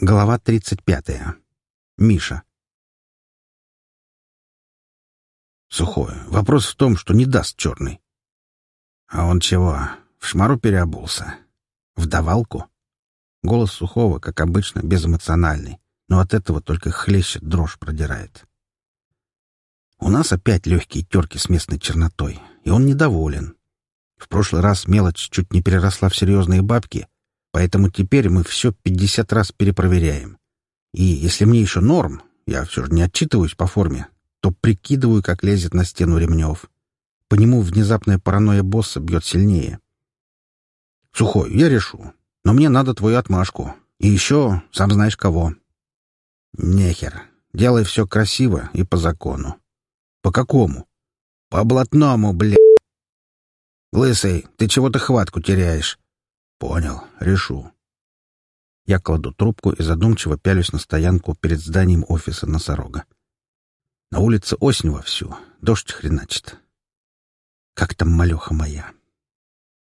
Глава тридцать пятая. Миша. Сухое. Вопрос в том, что не даст черный. А он чего? В шмару переобулся? В давалку? Голос Сухого, как обычно, безэмоциональный, но от этого только хлещет, дрожь продирает. У нас опять легкие терки с местной чернотой, и он недоволен. В прошлый раз мелочь чуть не переросла в серьезные бабки, поэтому теперь мы все пятьдесят раз перепроверяем. И если мне еще норм, я все же не отчитываюсь по форме, то прикидываю, как лезет на стену Ремнев. По нему внезапная паранойя босса бьет сильнее. «Сухой, я решу. Но мне надо твою отмашку. И еще, сам знаешь кого». «Нехер. Делай все красиво и по закону. По какому? По блатному, блядь. Лысый, ты чего-то хватку теряешь. Понял, решу. Я кладу трубку и задумчиво пялюсь на стоянку перед зданием офиса носорога. На улице осень вовсю, дождь хреначит. Как там малеха моя?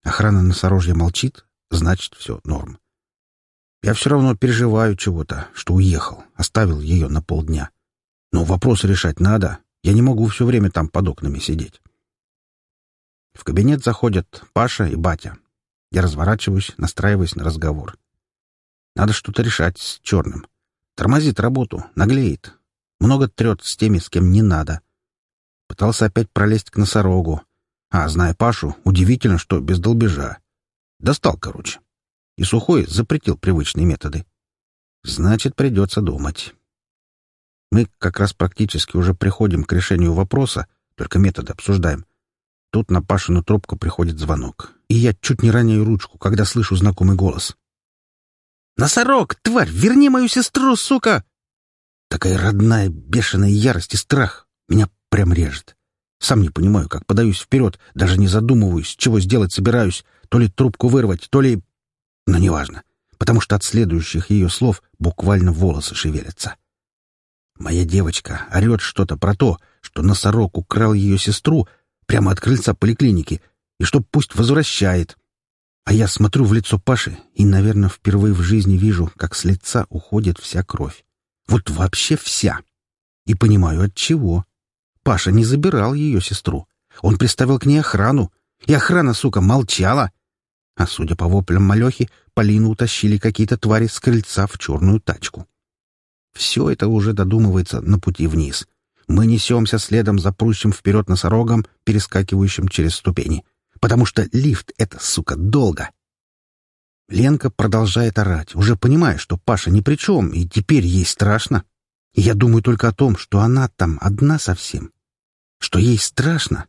Охрана носорожья молчит, значит, все норм. Я все равно переживаю чего-то, что уехал, оставил ее на полдня. Но вопрос решать надо, я не могу все время там под окнами сидеть. В кабинет заходят Паша и Батя. Я разворачиваюсь, настраиваясь на разговор. Надо что-то решать с черным. Тормозит работу, наглеет. Много трет с теми, с кем не надо. Пытался опять пролезть к носорогу. А, зная Пашу, удивительно, что без долбежа. Достал, короче. И Сухой запретил привычные методы. Значит, придется думать. Мы как раз практически уже приходим к решению вопроса, только методы обсуждаем. Тут на Пашину трубку приходит звонок, и я чуть не роняю ручку, когда слышу знакомый голос. «Носорог, тварь, верни мою сестру, сука!» Такая родная бешеная ярость и страх меня прям режет. Сам не понимаю, как подаюсь вперед, даже не задумываюсь, чего сделать собираюсь, то ли трубку вырвать, то ли... Но неважно, потому что от следующих ее слов буквально волосы шевелятся. Моя девочка орет что-то про то, что носорог украл ее сестру прямо от крыльца поликлиники и что пусть возвращает. А я смотрю в лицо Паши и, наверное, впервые в жизни вижу, как с лица уходит вся кровь. Вот вообще вся. И понимаю, от чего. Паша не забирал ее сестру. Он приставил к ней охрану. И охрана, сука, молчала. А судя по воплям Малехи, Полину утащили какие-то твари с крыльца в черную тачку. Все это уже додумывается на пути вниз. Мы несемся следом за прущим вперед носорогом, перескакивающим через ступени. Потому что лифт — это, сука, долго. Ленка продолжает орать, уже понимая, что Паша ни при чем, и теперь ей страшно. И я думаю только о том, что она там одна совсем. Что ей страшно.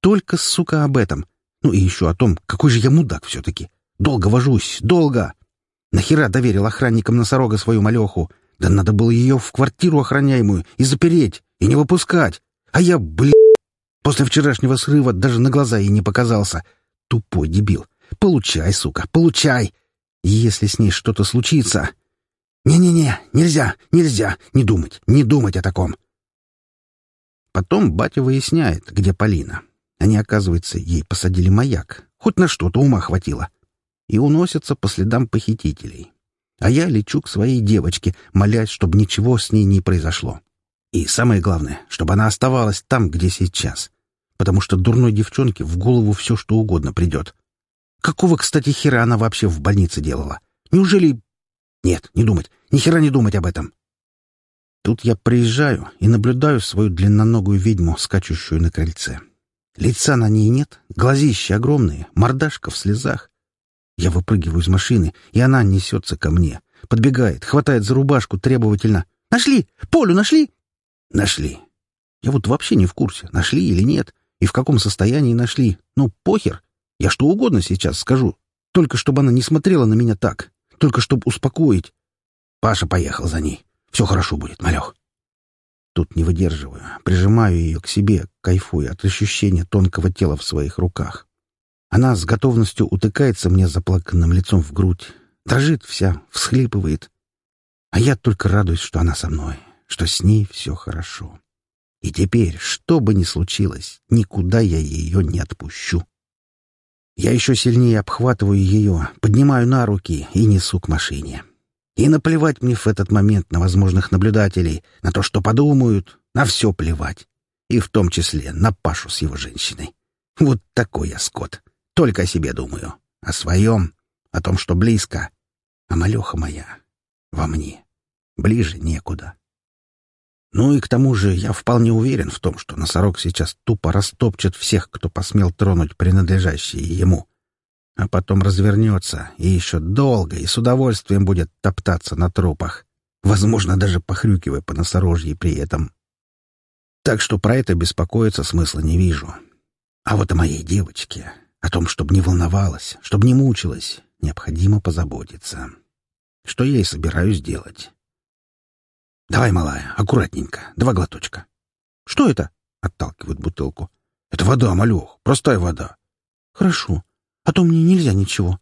Только, сука, об этом. Ну и еще о том, какой же я мудак все-таки. Долго вожусь, долго. Нахера доверил охранникам носорога свою малеху? Да надо было ее в квартиру охраняемую и запереть, и не выпускать. А я, блин, после вчерашнего срыва даже на глаза ей не показался. Тупой дебил. Получай, сука, получай. Если с ней что-то случится... Не-не-не, нельзя, нельзя, не думать, не думать о таком. Потом батя выясняет, где Полина. Они, оказывается, ей посадили маяк. Хоть на что-то ума хватило. И уносятся по следам похитителей а я лечу к своей девочке, молясь, чтобы ничего с ней не произошло. И самое главное, чтобы она оставалась там, где сейчас. Потому что дурной девчонке в голову все, что угодно придет. Какого, кстати, хера она вообще в больнице делала? Неужели... Нет, не думать. Ни хера не думать об этом. Тут я приезжаю и наблюдаю свою длинноногую ведьму, скачущую на крыльце. Лица на ней нет, глазища огромные, мордашка в слезах. Я выпрыгиваю из машины, и она несется ко мне. Подбегает, хватает за рубашку требовательно. «Нашли! Полю нашли?» «Нашли. Я вот вообще не в курсе, нашли или нет, и в каком состоянии нашли. Ну, похер. Я что угодно сейчас скажу. Только чтобы она не смотрела на меня так. Только чтобы успокоить. Паша поехал за ней. Все хорошо будет, малех. Тут не выдерживаю. Прижимаю ее к себе, кайфуя от ощущения тонкого тела в своих руках. Она с готовностью утыкается мне заплаканным лицом в грудь, дрожит вся, всхлипывает. А я только радуюсь, что она со мной, что с ней все хорошо. И теперь, что бы ни случилось, никуда я ее не отпущу. Я еще сильнее обхватываю ее, поднимаю на руки и несу к машине. И наплевать мне в этот момент на возможных наблюдателей, на то, что подумают, на все плевать. И в том числе на Пашу с его женщиной. Вот такой я скот. Только о себе думаю. О своем, о том, что близко. А малеха моя во мне. Ближе некуда. Ну и к тому же я вполне уверен в том, что носорог сейчас тупо растопчет всех, кто посмел тронуть принадлежащие ему. А потом развернется и еще долго и с удовольствием будет топтаться на трупах, возможно, даже похрюкивая по носорожье при этом. Так что про это беспокоиться смысла не вижу. А вот о моей девочке, о том, чтобы не волновалась, чтобы не мучилась, необходимо позаботиться. Что я и собираюсь делать. «Давай, малая, аккуратненько, два глоточка». «Что это?» — отталкивает бутылку. «Это вода, малюх, простая вода». «Хорошо, а то мне нельзя ничего».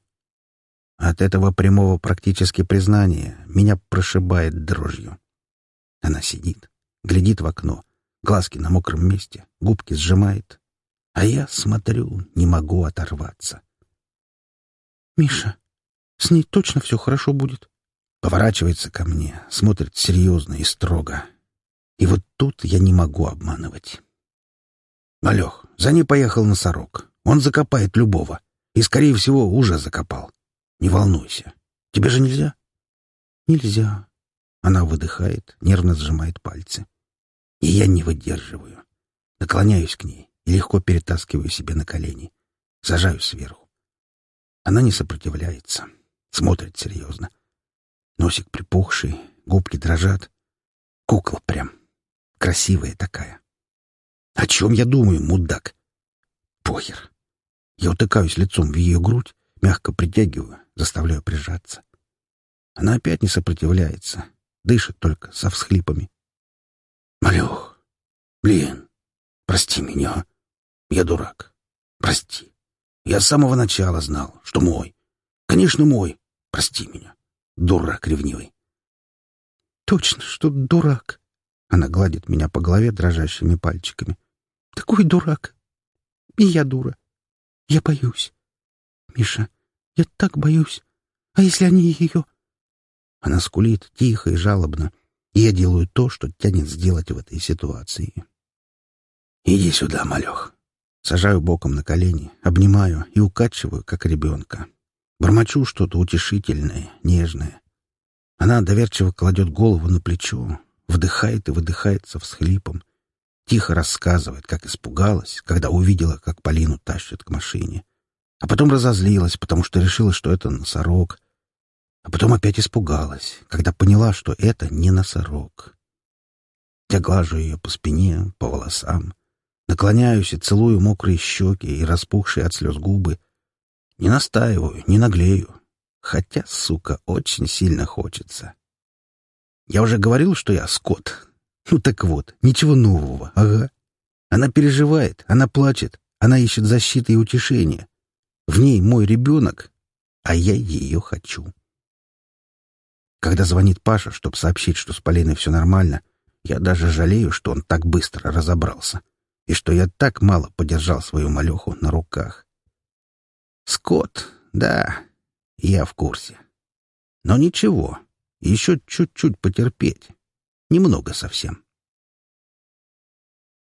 От этого прямого практически признания меня прошибает дрожью. Она сидит, глядит в окно, глазки на мокром месте, губки сжимает. А я смотрю, не могу оторваться. «Миша, с ней точно все хорошо будет?» Поворачивается ко мне, смотрит серьезно и строго. И вот тут я не могу обманывать. Малех, за ней поехал носорог. Он закопает любого. И, скорее всего, уже закопал. Не волнуйся. Тебе же нельзя? Нельзя. Она выдыхает, нервно сжимает пальцы. И я не выдерживаю. Наклоняюсь к ней и легко перетаскиваю себе на колени. Сажаю сверху. Она не сопротивляется. Смотрит серьезно. Носик припухший, губки дрожат. Кукла прям. Красивая такая. О чем я думаю, мудак? Похер. Я утыкаюсь лицом в ее грудь, мягко притягиваю, заставляю прижаться. Она опять не сопротивляется, дышит только со всхлипами. Малюх, блин, прости меня. Я дурак. Прости. Я с самого начала знал, что мой. Конечно, мой. Прости меня. Дурак ревнивый. Точно, что дурак. Она гладит меня по голове дрожащими пальчиками. Такой дурак. И я дура. Я боюсь. Миша, я так боюсь. А если они ее... Она скулит тихо и жалобно, и я делаю то, что тянет сделать в этой ситуации. «Иди сюда, малех». Сажаю боком на колени, обнимаю и укачиваю, как ребенка. Бормочу что-то утешительное, нежное. Она доверчиво кладет голову на плечо, вдыхает и выдыхает со всхлипом. Тихо рассказывает, как испугалась, когда увидела, как Полину тащат к машине. А потом разозлилась, потому что решила, что это носорог. А потом опять испугалась, когда поняла, что это не носорог. Я глажу ее по спине, по волосам, наклоняюсь и целую мокрые щеки и распухшие от слез губы, не настаиваю, не наглею. Хотя, сука, очень сильно хочется. Я уже говорил, что я скот. Ну так вот, ничего нового, ага. Она переживает, она плачет, она ищет защиты и утешения. В ней мой ребенок, а я ее хочу. Когда звонит Паша, чтобы сообщить, что с Полиной все нормально, я даже жалею, что он так быстро разобрался, и что я так мало подержал свою малеху на руках. Скот, да, я в курсе. Но ничего, еще чуть-чуть потерпеть. Немного совсем.